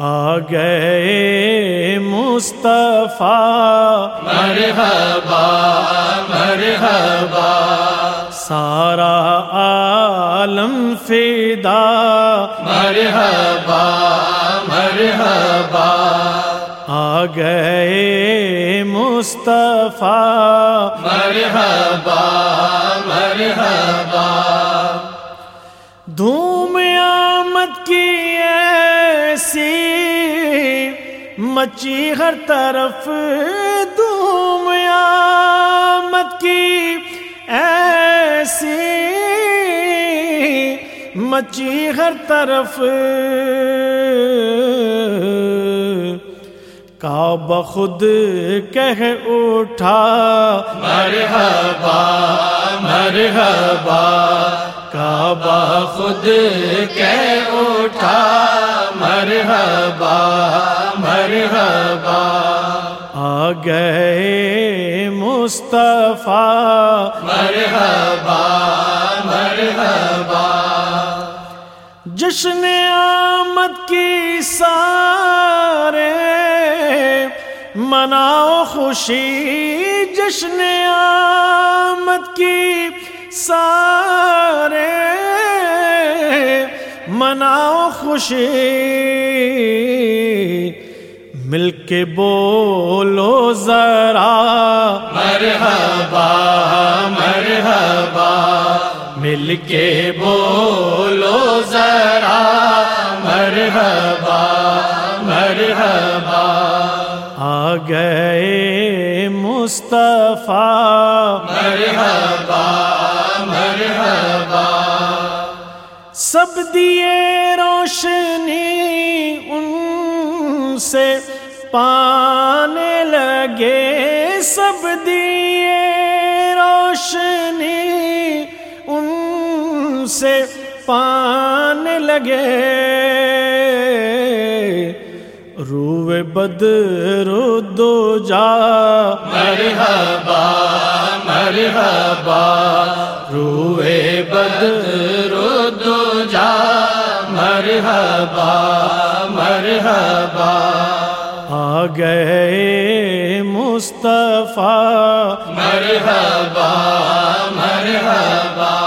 آ گئے مصطفیٰ۔ مرحبا مرحبا۔ سارا عالم فدا۔ مرحبا مرحبا۔ آ گئے مصطفیٰ۔ مرحبا مچی ہر طرف دھوم آمد کی۔ ایسی مچی ہر طرف کعبہ خود کہہ اٹھا۔ مرحبا مرحبا، کعبہ خود کہہ اٹھا۔ مرحبا۔ آ گئے مصطفیٰ۔ مرحبا مرحبا۔ جشن آمد کی سارے مناؤ خوشی۔ جشن آمد کی سارے مناؤ خوشی۔ مل کے بولو ذرا۔ مرحبا مرحبا۔ مل کے بولو ذرا۔ مرحبا مرحبا۔ آ گئے مصطفیٰ۔ مرحبا مرحبا۔ سب دیے روشنی ان سے پانے لگے سب دیے روشنی، ان سے پانے لگے۔ روئے بدر دو جا مرحبا مرحبا۔ روئے بدر دو جا مرحبا۔ مرحبا۔ آ گئے مصطفیٰ۔ مرحبا مرحبا۔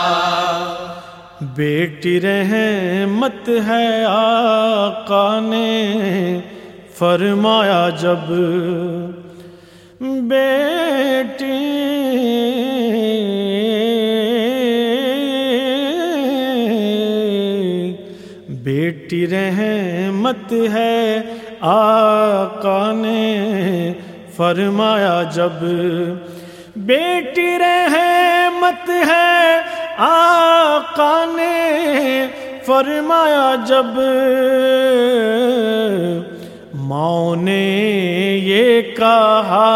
بیٹی رحمت ہے آقا نے فرمایا جب بیٹی بیٹی رحمت ہے، آقا نے فرمایا جب بیٹی رحمت ہے، آقا نے فرمایا جب ماں نے یہ کہا،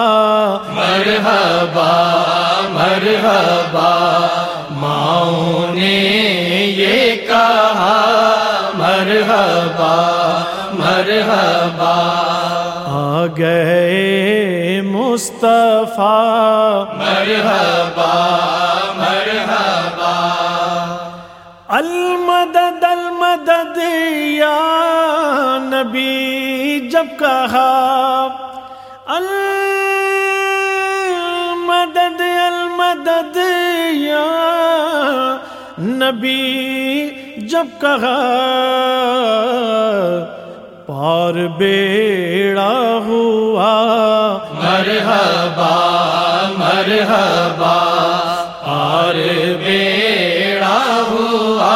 مرحبا مرحبا ماؤں نے مرحبا۔ آ گئے مصطفیٰ۔ مرحبا مرحبا۔ المدد المدد یا نبی جب کہا۔ المدد المدد یا نبی جب کہا۔ پار بیڑا ہوا۔ مرحبا مرحبا اور بیڑا ہوا۔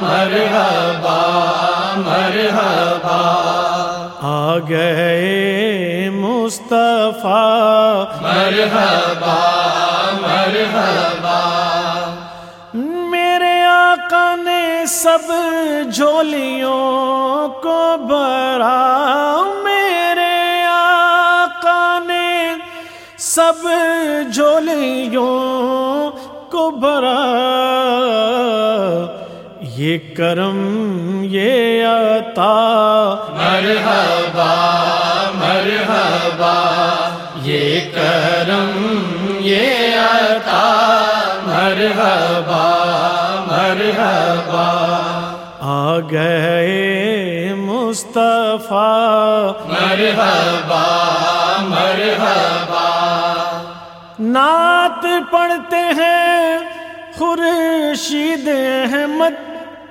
مرحبا مرحبا۔ آ گئے مصطفیٰ۔ مرحبا مرحبا۔ سب جھولیوں کو بھرا میرے آقا نے۔ سب جھولیوں کو بھرا یہ کرم، یہ عطا۔ مرحبا مرحبا۔ یہ کرم، یہ گئے مصطفیٰ۔ مرحبا مرحبا۔ نعت پڑھتے ہیں خورشید احمد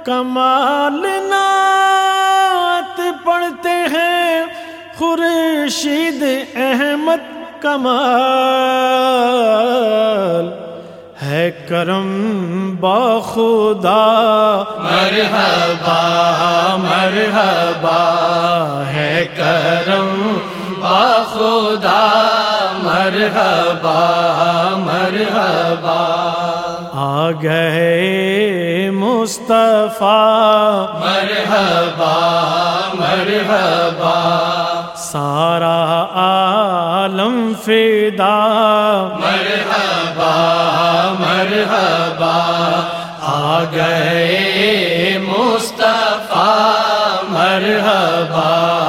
کمال نعت پڑھتے ہیں خورشید احمد کمال۔ ہے کرم باخدا مرحبا مرحبا ہے کرم باخدا مرحبا مرحبا۔ آ گئے مصطفیٰ۔ مرحبا مرحبا۔ سارا فدا مرحبا مرحبا آ گئے مصطفیٰ مرحبا۔ مرحبا